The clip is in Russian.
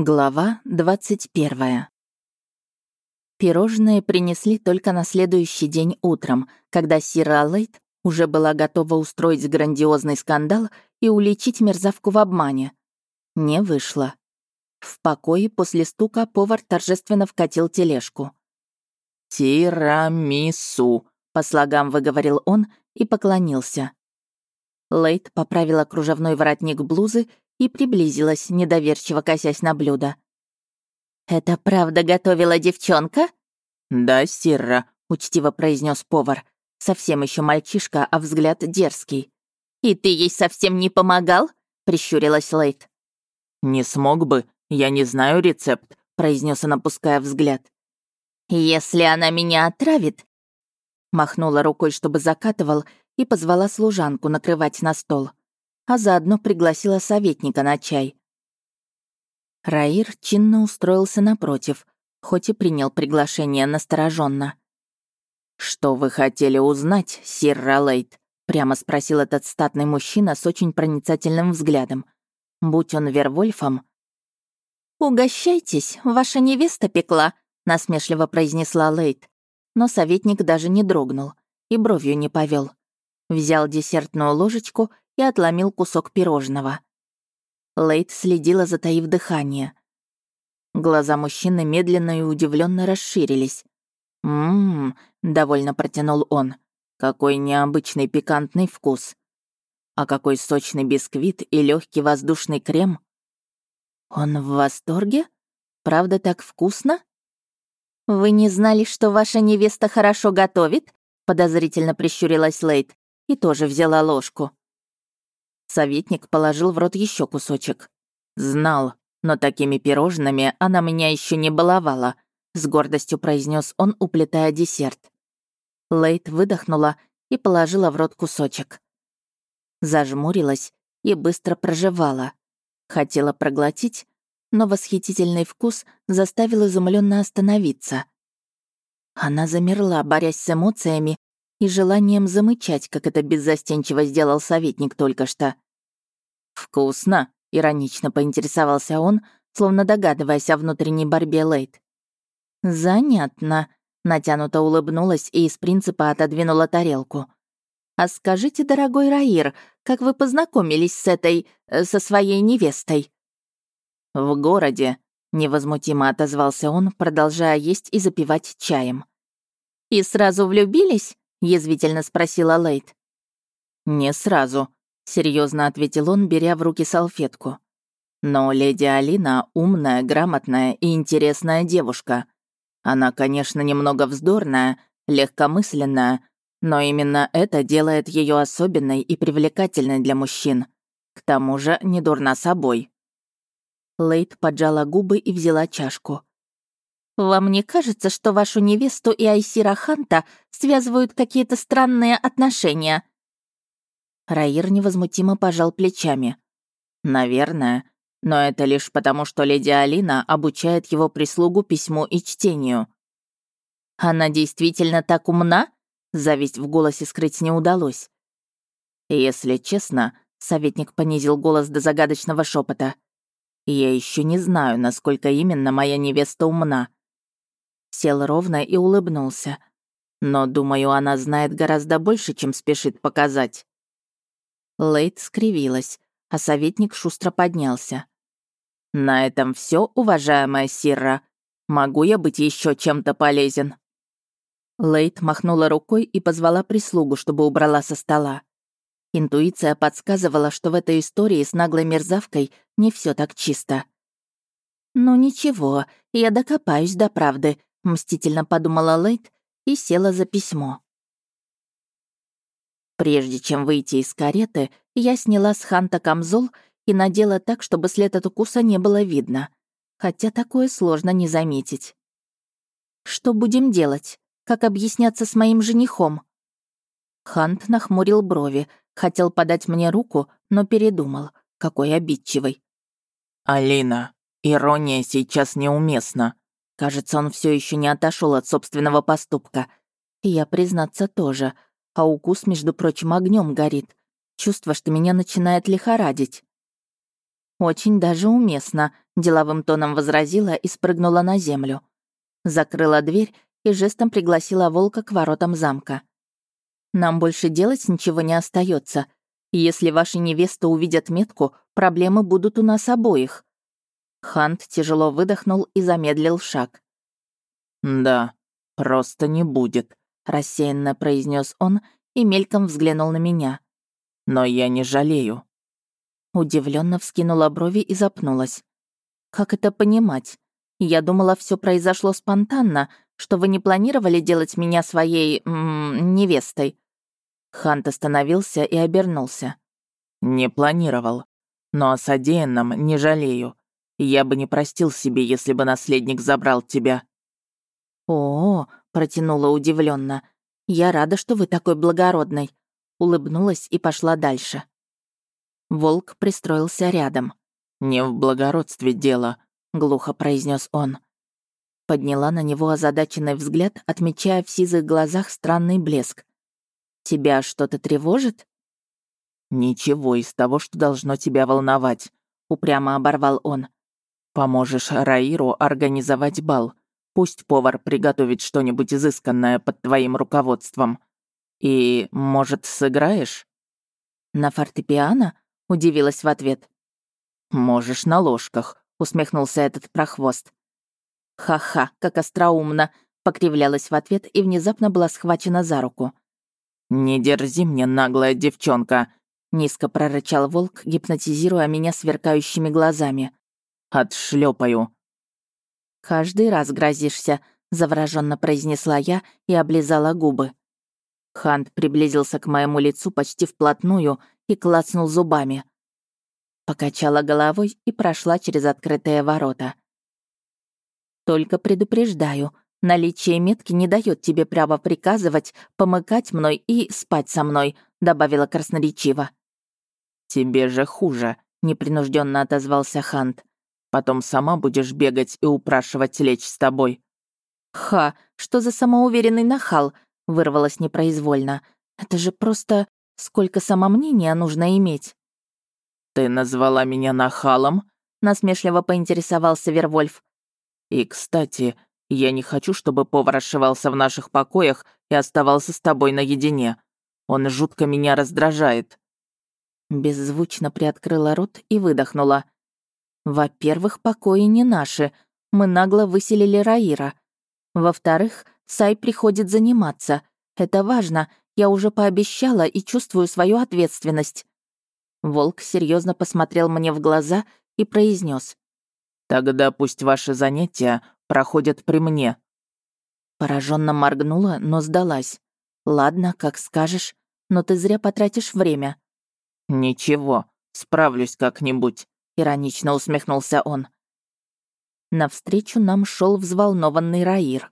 Глава 21. Пирожные принесли только на следующий день утром, когда Сира Лейт уже была готова устроить грандиозный скандал и уличить мерзавку в обмане. Не вышло. В покое после стука повар торжественно вкатил тележку. «Тирамису», — по слогам выговорил он и поклонился. Лейт поправила кружевной воротник блузы и приблизилась, недоверчиво косясь на блюдо. «Это правда готовила девчонка?» «Да, Сирра», — учтиво произнес повар. Совсем еще мальчишка, а взгляд дерзкий. «И ты ей совсем не помогал?» — прищурилась Лейт. «Не смог бы, я не знаю рецепт», — произнес он, опуская взгляд. «Если она меня отравит...» Махнула рукой, чтобы закатывал, и позвала служанку накрывать на стол а заодно пригласила советника на чай. Раир чинно устроился напротив, хоть и принял приглашение настороженно. «Что вы хотели узнать, сир Ролейт?» — прямо спросил этот статный мужчина с очень проницательным взглядом. Будь он Вервольфом... «Угощайтесь, ваша невеста пекла», — насмешливо произнесла Лейт. Но советник даже не дрогнул и бровью не повел. Взял десертную ложечку и отломил кусок пирожного. Лейт следила, затаив дыхание. Глаза мужчины медленно и удивленно расширились. «Ммм», — довольно протянул он, — «какой необычный пикантный вкус. А какой сочный бисквит и легкий воздушный крем». «Он в восторге? Правда так вкусно?» «Вы не знали, что ваша невеста хорошо готовит?» подозрительно прищурилась Лейт и тоже взяла ложку. Советник положил в рот еще кусочек. «Знал, но такими пирожными она меня еще не баловала», с гордостью произнес он, уплетая десерт. Лейт выдохнула и положила в рот кусочек. Зажмурилась и быстро прожевала. Хотела проглотить, но восхитительный вкус заставил изумленно остановиться. Она замерла, борясь с эмоциями и желанием замычать, как это беззастенчиво сделал советник только что. «Вкусно», — иронично поинтересовался он, словно догадываясь о внутренней борьбе Лейт. «Занятно», — натянуто улыбнулась и из принципа отодвинула тарелку. «А скажите, дорогой Раир, как вы познакомились с этой... Э, со своей невестой?» «В городе», — невозмутимо отозвался он, продолжая есть и запивать чаем. «И сразу влюбились?» — язвительно спросила Лейт. «Не сразу», — серьезно ответил он, беря в руки салфетку. «Но леди Алина умная, грамотная и интересная девушка. Она, конечно, немного вздорная, легкомысленная, но именно это делает ее особенной и привлекательной для мужчин. К тому же не дурна собой». Лейт поджала губы и взяла чашку. «Вам не кажется, что вашу невесту и Айсира Ханта связывают какие-то странные отношения?» Раир невозмутимо пожал плечами. «Наверное. Но это лишь потому, что леди Алина обучает его прислугу письму и чтению». «Она действительно так умна?» Зависть в голосе скрыть не удалось. «Если честно», — советник понизил голос до загадочного шепота, «я еще не знаю, насколько именно моя невеста умна. Сел ровно и улыбнулся. Но, думаю, она знает гораздо больше, чем спешит показать. Лейт скривилась, а советник шустро поднялся. «На этом все, уважаемая Сирра. Могу я быть еще чем-то полезен?» Лейт махнула рукой и позвала прислугу, чтобы убрала со стола. Интуиция подсказывала, что в этой истории с наглой мерзавкой не все так чисто. «Ну ничего, я докопаюсь до правды», мстительно подумала Лейт и села за письмо. Прежде чем выйти из кареты, я сняла с Ханта камзол и надела так, чтобы след от укуса не было видно. Хотя такое сложно не заметить. «Что будем делать? Как объясняться с моим женихом?» Хант нахмурил брови, хотел подать мне руку, но передумал. Какой обидчивый. «Алина, ирония сейчас неуместна», Кажется, он все еще не отошел от собственного поступка. И я, признаться, тоже. А укус, между прочим, огнем горит. Чувство, что меня начинает лихорадить. «Очень даже уместно», — деловым тоном возразила и спрыгнула на землю. Закрыла дверь и жестом пригласила волка к воротам замка. «Нам больше делать ничего не остается. Если ваши невесты увидят метку, проблемы будут у нас обоих». Хант тяжело выдохнул и замедлил шаг. «Да, просто не будет», — рассеянно произнес он и мельком взглянул на меня. «Но я не жалею». Удивленно вскинула брови и запнулась. «Как это понимать? Я думала, все произошло спонтанно, что вы не планировали делать меня своей... М -м, невестой». Хант остановился и обернулся. «Не планировал. Но о содеянном не жалею. Я бы не простил себе, если бы наследник забрал тебя». «О, -о — протянула удивленно. «Я рада, что вы такой благородный». Улыбнулась и пошла дальше. Волк пристроился рядом. «Не в благородстве дело», — глухо произнес он. Подняла на него озадаченный взгляд, отмечая в сизых глазах странный блеск. «Тебя что-то тревожит?» «Ничего из того, что должно тебя волновать», — упрямо оборвал он. «Поможешь Раиру организовать бал. Пусть повар приготовит что-нибудь изысканное под твоим руководством. И, может, сыграешь?» «На фортепиано?» Удивилась в ответ. «Можешь на ложках», — усмехнулся этот прохвост. «Ха-ха, как остроумно», — покривлялась в ответ и внезапно была схвачена за руку. «Не дерзи мне, наглая девчонка», — низко прорычал волк, гипнотизируя меня сверкающими глазами. «Отшлёпаю». «Каждый раз грозишься», — завороженно произнесла я и облизала губы. Хант приблизился к моему лицу почти вплотную и клацнул зубами. Покачала головой и прошла через открытые ворота. «Только предупреждаю, наличие метки не дает тебе права приказывать, помыкать мной и спать со мной», добавила красноречиво. «Тебе же хуже», — непринужденно отозвался Хант. «Потом сама будешь бегать и упрашивать лечь с тобой». «Ха, что за самоуверенный нахал?» — вырвалось непроизвольно. «Это же просто Сколько самомнения нужно иметь?» «Ты назвала меня нахалом?» — насмешливо поинтересовался Вервольф. «И, кстати, я не хочу, чтобы повар ошивался в наших покоях и оставался с тобой наедине. Он жутко меня раздражает». Беззвучно приоткрыла рот и выдохнула. «Во-первых, покои не наши. Мы нагло выселили Раира. Во-вторых, Сай приходит заниматься. Это важно, я уже пообещала и чувствую свою ответственность». Волк серьезно посмотрел мне в глаза и произнес: «Тогда пусть ваши занятия проходят при мне». Пораженно моргнула, но сдалась. «Ладно, как скажешь, но ты зря потратишь время». «Ничего, справлюсь как-нибудь», — иронично усмехнулся он. Навстречу нам шел взволнованный Раир.